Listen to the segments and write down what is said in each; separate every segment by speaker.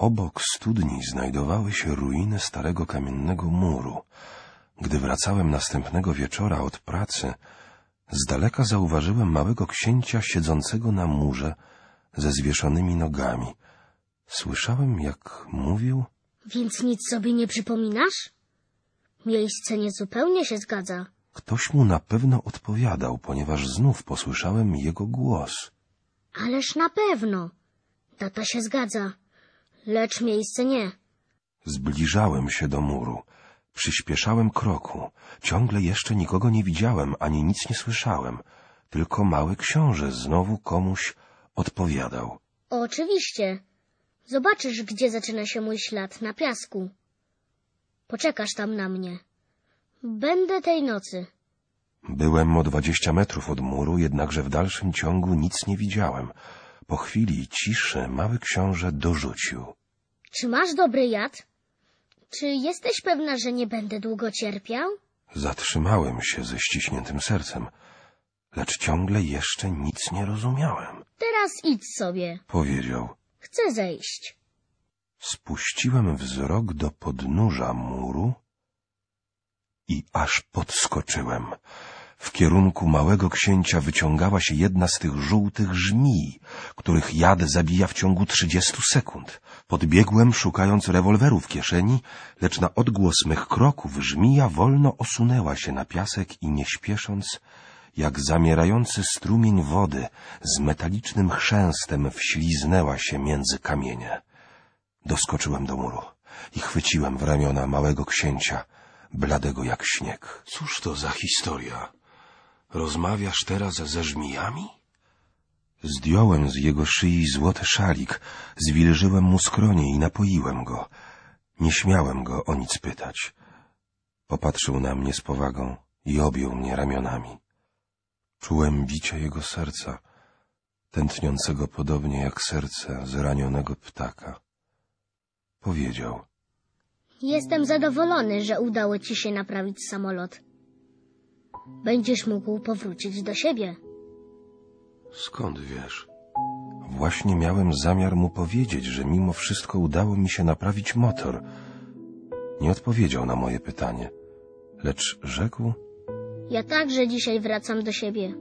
Speaker 1: Obok studni znajdowały się ruiny starego kamiennego muru. Gdy wracałem następnego wieczora od pracy, z daleka zauważyłem małego księcia siedzącego na murze ze zwieszonymi nogami. Słyszałem, jak mówił,
Speaker 2: Więc nic sobie nie przypominasz? Miejsce niezupełnie się zgadza.
Speaker 1: ktoś mu na pewno odpowiadał, ponieważ znów posłyszałem jego głos.
Speaker 2: Ależ na pewno. Data się zgadza. Lecz miejsce nie.
Speaker 1: Zbliżałem się do muru. Przyspieszałem kroku. Ciągle jeszcze nikogo nie widziałem, ani nic nie słyszałem. Tylko mały książę znowu komuś odpowiadał.
Speaker 2: Oczywiście. Zobaczysz, gdzie zaczyna się mój ślad na piasku. Poczekasz tam na mnie. Będę tej nocy.
Speaker 1: Byłem o dwadzieścia metrów od muru, jednakże w dalszym ciągu nic nie widziałem. Po chwili ciszy mały książę dorzucił.
Speaker 2: Czy masz dobry jad? Czy jesteś pewna, że nie będę długo cierpiał?
Speaker 1: Zatrzymałem się ze ściśniętym sercem, lecz ciągle jeszcze nic nie rozumiałem.
Speaker 2: Teraz idź sobie.
Speaker 1: Powiedział.
Speaker 2: Chcę zejść.
Speaker 1: Spuściłem wzrok do podnóża muru i aż podskoczyłem. W kierunku małego księcia wyciągała się jedna z tych żółtych żmij, których jad zabija w ciągu trzydziestu sekund. Podbiegłem, szukając rewolweru w kieszeni, lecz na odgłos mych kroków żmija wolno osunęła się na piasek i nie śpiesząc, jak zamierający strumień wody z metalicznym chrzęstem wśliznęła się między kamienie. Doskoczyłem do muru i chwyciłem w ramiona małego księcia, bladego jak śnieg. Cóż to za historia? Rozmawiasz teraz ze żmijami? Zdjąłem z jego szyi złoty szalik, zwilżyłem mu skronie i napoiłem go. Nie śmiałem go o nic pytać. Popatrzył na mnie z powagą i objął mnie ramionami. Czułem bicie jego serca, tętniącego podobnie jak serce zranionego ptaka. Powiedział.
Speaker 2: Jestem zadowolony, że udało ci się naprawić samolot. Będziesz mógł powrócić do siebie.
Speaker 1: Skąd wiesz? Właśnie miałem zamiar mu powiedzieć, że mimo wszystko udało mi się naprawić motor. Nie odpowiedział na moje pytanie, lecz rzekł,
Speaker 2: Ja także dzisiaj wracam do siebie.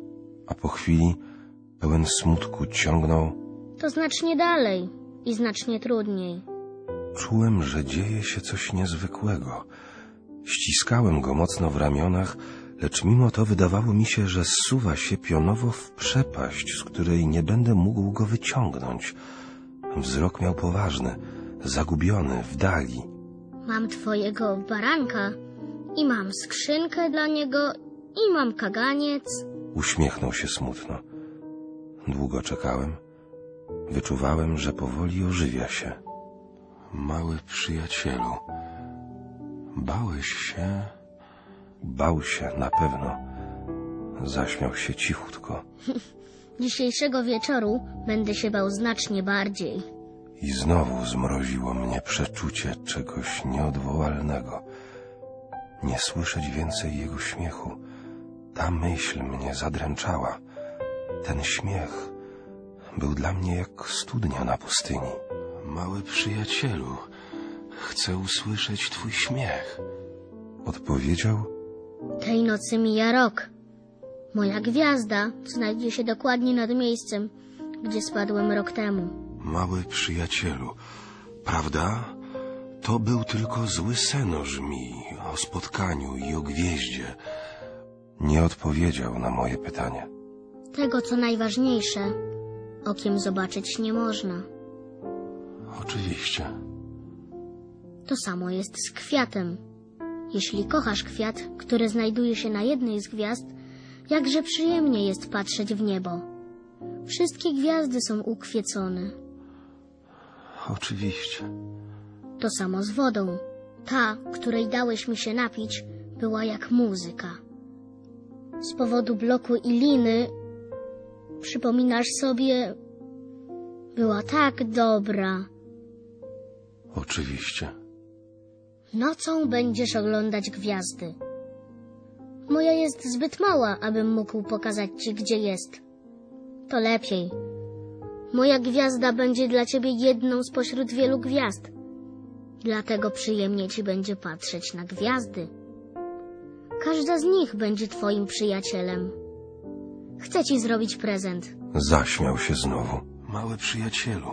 Speaker 1: a po chwili, pełen smutku, ciągnął.
Speaker 2: To znacznie dalej i znacznie trudniej.
Speaker 1: Czułem, że dzieje się coś niezwykłego. Ściskałem go mocno w ramionach, lecz mimo to wydawało mi się, że zsuwa się pionowo w przepaść, z której nie będę mógł go wyciągnąć. Wzrok miał poważny, zagubiony, w dali.
Speaker 2: Mam twojego baranka i mam skrzynkę dla niego i mam kaganiec.
Speaker 1: Uśmiechnął się smutno. Długo czekałem. Wyczuwałem, że powoli ożywia się. Mały przyjacielu, bałeś się? Bał się na pewno. Zaśmiał się cichutko
Speaker 2: Dzisiejszego wieczoru będę się bał znacznie bardziej.
Speaker 1: i znowu zmroziło mnie przeczucie czegoś nieodwołalnego. Nie słyszeć więcej jego śmiechu. Ta myśl mnie zadręczała. Ten śmiech był dla mnie jak studnia na pustyni. Mały przyjacielu, chcę usłyszeć twój śmiech. Odpowiedział
Speaker 2: Tej nocy mija rok. Moja gwiazda znajdzie się dokładnie nad miejscem, gdzie spadłem rok temu.
Speaker 1: Mały przyjacielu, prawda? To był tylko zły sen o żmii, o spotkaniu i o gwieździe. Nie odpowiedział na moje pytanie.
Speaker 2: Tego, co najważniejsze, okiem zobaczyć nie można.
Speaker 1: Oczywiście.
Speaker 2: To samo jest z kwiatem. Jeśli kochasz kwiat, który znajduje się na jednej z gwiazd, jakże przyjemnie jest patrzeć w niebo. Wszystkie gwiazdy są ukwiecone.
Speaker 1: Oczywiście.
Speaker 2: To samo z wodą. Ta, której dałeś mi się napić, była jak muzyka. Z powodu bloku i liny, przypominasz sobie, była tak dobra.
Speaker 1: Oczywiście.
Speaker 2: Nocą będziesz oglądać gwiazdy. Moja jest zbyt mała, abym mógł pokazać ci, gdzie jest. To lepiej. Moja gwiazda będzie dla ciebie jedną spośród wielu gwiazd. Dlatego przyjemnie ci będzie patrzeć na gwiazdy. Każda z nich będzie twoim przyjacielem. Chcę ci zrobić prezent.
Speaker 1: Zaśmiał się znowu.
Speaker 3: Mały przyjacielu,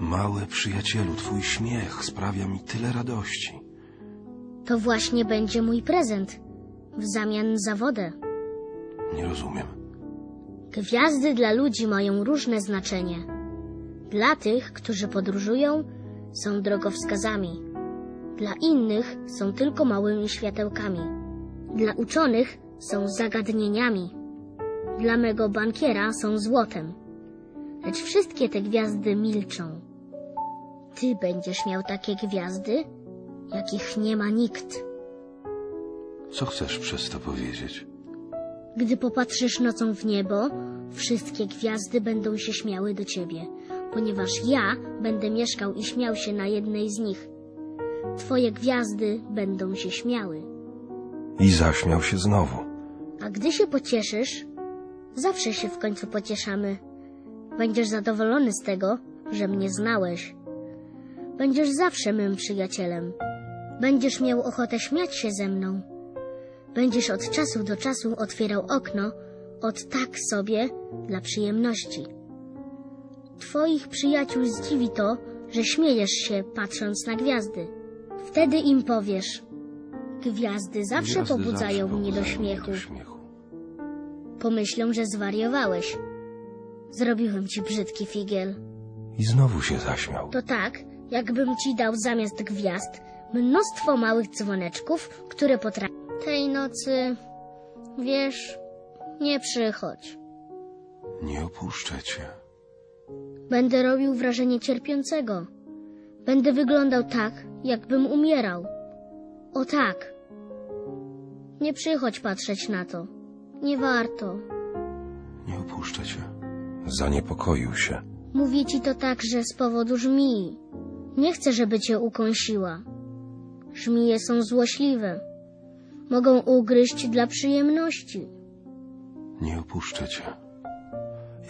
Speaker 3: mały przyjacielu, twój śmiech sprawia mi tyle radości.
Speaker 2: To właśnie będzie mój prezent w zamian za wodę.
Speaker 3: Nie rozumiem.
Speaker 2: Gwiazdy dla ludzi mają różne znaczenie. Dla tych, którzy podróżują, są drogowskazami. Dla innych są tylko małymi światełkami. Dla uczonych są zagadnieniami. Dla mego bankiera są złotem. Lecz wszystkie te gwiazdy milczą. Ty będziesz miał takie gwiazdy, jakich nie ma nikt.
Speaker 3: Co chcesz przez to powiedzieć?
Speaker 2: Gdy popatrzysz nocą w niebo, wszystkie gwiazdy będą się śmiały do ciebie, ponieważ ja będę mieszkał i śmiał się na jednej z nich. Twoje gwiazdy będą się śmiały.
Speaker 1: I zaśmiał się znowu.
Speaker 2: A gdy się pocieszysz, zawsze się w końcu pocieszamy. Będziesz zadowolony z tego, że mnie znałeś. Będziesz zawsze mym przyjacielem. Będziesz miał ochotę śmiać się ze mną. Będziesz od czasu do czasu otwierał okno, od tak sobie, dla przyjemności. Twoich przyjaciół zdziwi to, że śmiejesz się, patrząc na gwiazdy. Wtedy im powiesz, gwiazdy zawsze
Speaker 3: Gwiazdy
Speaker 2: pobudzają
Speaker 3: zawsze
Speaker 2: mnie do śmiechu.
Speaker 3: do śmiechu.
Speaker 2: Pomyślą, że zwariowałeś. Zrobiłem ci brzydki figiel.
Speaker 1: I znowu się zaśmiał.
Speaker 2: To tak, jakbym ci dał zamiast gwiazd mnóstwo małych dzwoneczków, które potrafią. Tej nocy, wiesz, nie przychodź.
Speaker 3: Nie opuszczę cię.
Speaker 2: Będę robił wrażenie cierpiącego. Będę wyglądał tak, jakbym umierał. O tak. Nie przychodź patrzeć na to. Nie warto.
Speaker 3: Nie opuszczę cię.
Speaker 1: Zaniepokoił się.
Speaker 2: Mówię ci to także z powodu żmii. Nie chcę, żeby cię ukąsiła. Żmije są złośliwe. Mogą ugryźć dla przyjemności.
Speaker 3: Nie opuszczę cię.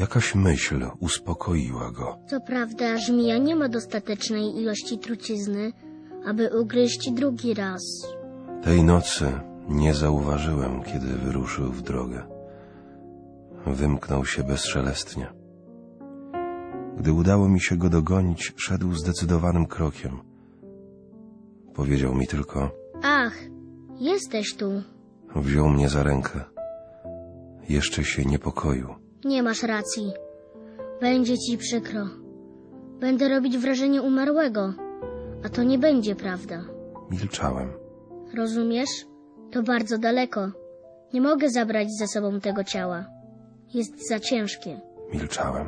Speaker 1: Jakaś myśl uspokoiła go.
Speaker 2: Co prawda, żmija nie ma dostatecznej ilości trucizny, aby ugryźć drugi raz.
Speaker 1: Tej nocy nie zauważyłem, kiedy wyruszył w drogę. Wymknął się bezszelestnie. Gdy udało mi się go dogonić, szedł zdecydowanym krokiem. Powiedział mi tylko,
Speaker 2: Ach, jesteś tu.
Speaker 1: wziął mnie za rękę. Jeszcze się niepokoił.
Speaker 2: Nie masz racji. Będzie ci przykro. Będę robić wrażenie umarłego, a to nie będzie prawda.
Speaker 1: Milczałem.
Speaker 2: Rozumiesz? To bardzo daleko. Nie mogę zabrać ze sobą tego ciała. Jest za ciężkie.
Speaker 1: Milczałem.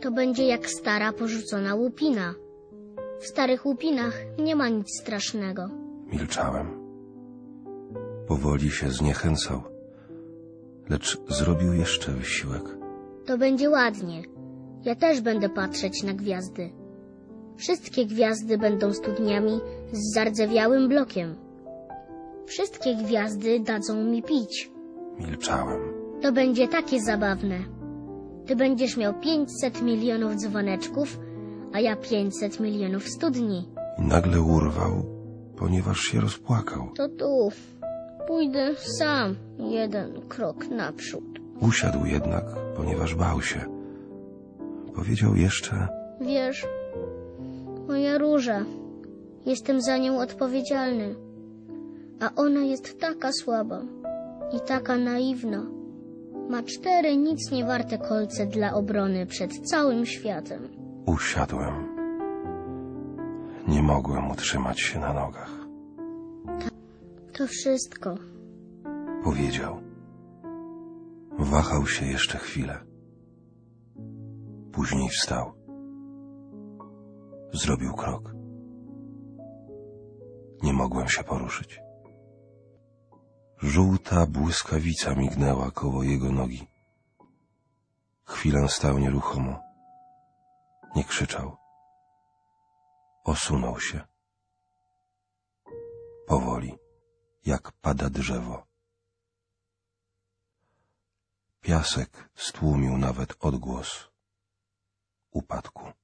Speaker 2: To będzie jak stara, porzucona łupina. W starych łupinach nie ma nic strasznego.
Speaker 1: Milczałem. Powoli się zniechęcał, lecz zrobił jeszcze wysiłek.
Speaker 2: To będzie ładnie. Ja też będę patrzeć na gwiazdy. Wszystkie gwiazdy będą studniami z zardzewiałym blokiem. Wszystkie gwiazdy dadzą mi pić.
Speaker 1: Milczałem.
Speaker 2: To będzie takie zabawne. Ty będziesz miał 500 milionów dzwoneczków, a ja 500 milionów studni.
Speaker 1: I nagle urwał, ponieważ się rozpłakał.
Speaker 2: To tu. Pójdę sam jeden krok naprzód.
Speaker 1: Usiadł jednak, ponieważ bał się. Powiedział jeszcze,
Speaker 2: Wiesz, moja róża, jestem za nią odpowiedzialny, a ona jest taka słaba i taka naiwna. Ma cztery nic nie warte kolce dla obrony przed całym światem.
Speaker 1: usiadłem. Nie mogłem utrzymać się na nogach.
Speaker 2: To wszystko.
Speaker 1: Powiedział. Wahał się jeszcze chwilę. Później wstał. Zrobił krok. Nie mogłem się poruszyć. Żółta błyskawica mignęła koło jego nogi. Chwilę stał nieruchomo. Nie krzyczał. Osunął się. Powoli, jak pada drzewo. Piasek stłumił nawet odgłos. upadku.